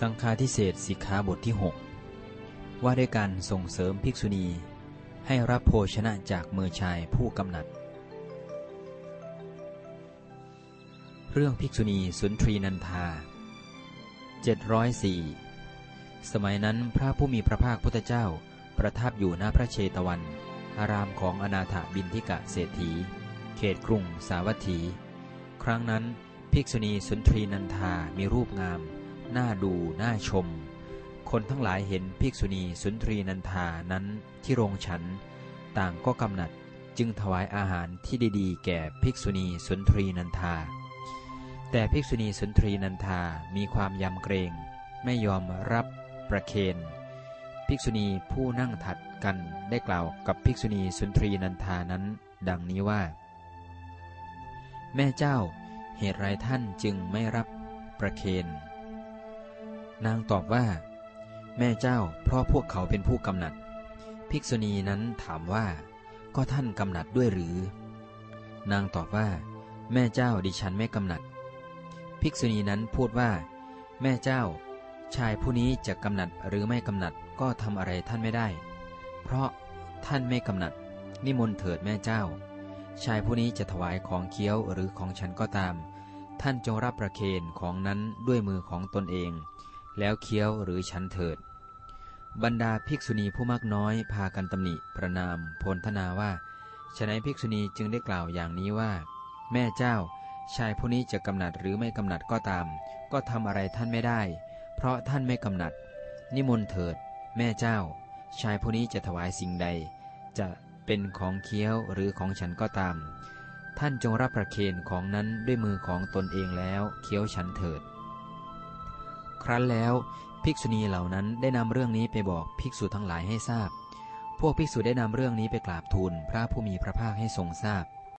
สังฆาทิเศษสิกขาบทที่ 6 ว่าด้วยการส่งเสริมภิกษุณี ให้รับโภชนะจากมือชายผู้กำหนัด เรื่องภิกษุณีสุนทรีนันทา 704 สมัยนั้นพระผู้มีพระภาคพุทธเจ้าประทับอยู่ณพระเชตวัน อารามของอนาถบินทิกะเศรษฐี เขตกรุงสาวัตถี ครั้งนั้นภิกษุณีสุนทรีนันทามีรูปงาม น่าดู น่าชม คนทั้งหลายเห็นภิกษุณีสุนทรีนันทานั้นที่โรงฉัน ต่างก็กำหนัดจึงถวายอาหารที่ดีๆ แก่ภิกษุณีสุนทรีนันทา แต่ภิกษุณีสุนทรีนันทามีความยำเกรง ไม่ยอมรับประเคนภิกษุณีผู้นั่งถัดกันได้กล่าวกับภิกษุณีสุนทรีนันทานั้น ดังนี้ว่า แม่เจ้า เหตุไรท่านจึงไม่รับประเคน นางตอบว่า แม่เจ้าเพราะพวกเขาเป็นผู้กำหนัด ภิกษุณีนั้นถามว่า ก็ท่านกำหนัดด้วยหรือ นางตอบว่า แม่เจ้าดิฉันไม่กำหนัด ภิกษุณีนั้นพูดว่า แม่เจ้า ชายผู้นี้จะกำหนัดหรือไม่กำหนัดก็ทำอะไรท่านไม่ได้ เพราะท่านไม่กำหนัด นิมนต์เถิดแม่เจ้า ชายผู้นี้จะถวายของเคี้ยวหรือของฉันก็ตาม ท่านจงรับประเคนของนั้นด้วยมือของตนเอง แล้วเคี้ยวหรือฉันเถิด บรรดาภิกษุณีผู้มากน้อยพากันตำหนิประนามพลทนาว่าฉนัยภิกษุณีจึงได้กล่าวอย่างนี้ว่า แม่เจ้า ชายผู้นี้จะกำหนัดหรือไม่กำหนัดก็ตาม ก็ทำอะไรท่านไม่ได้ เพราะท่านไม่กำหนัด นิมนต์เถิด แม่เจ้า ชายผู้นี้จะถวายสิ่งใด จะเป็นของเคี้ยวหรือของฉันก็ตาม ท่านจงรับประเคนของนั้นด้วยมือของตนเองแล้วเคี้ยวฉันเถิด ครั้นแล้วภิกษุณีเหล่านั้นได้นำเรื่องนี้ไปบอกภิกษุทั้งหลายให้ทราบ พวกภิกษุได้นำเรื่องนี้ไปกราบทูลพระผู้มีพระภาคให้ทรงทราบ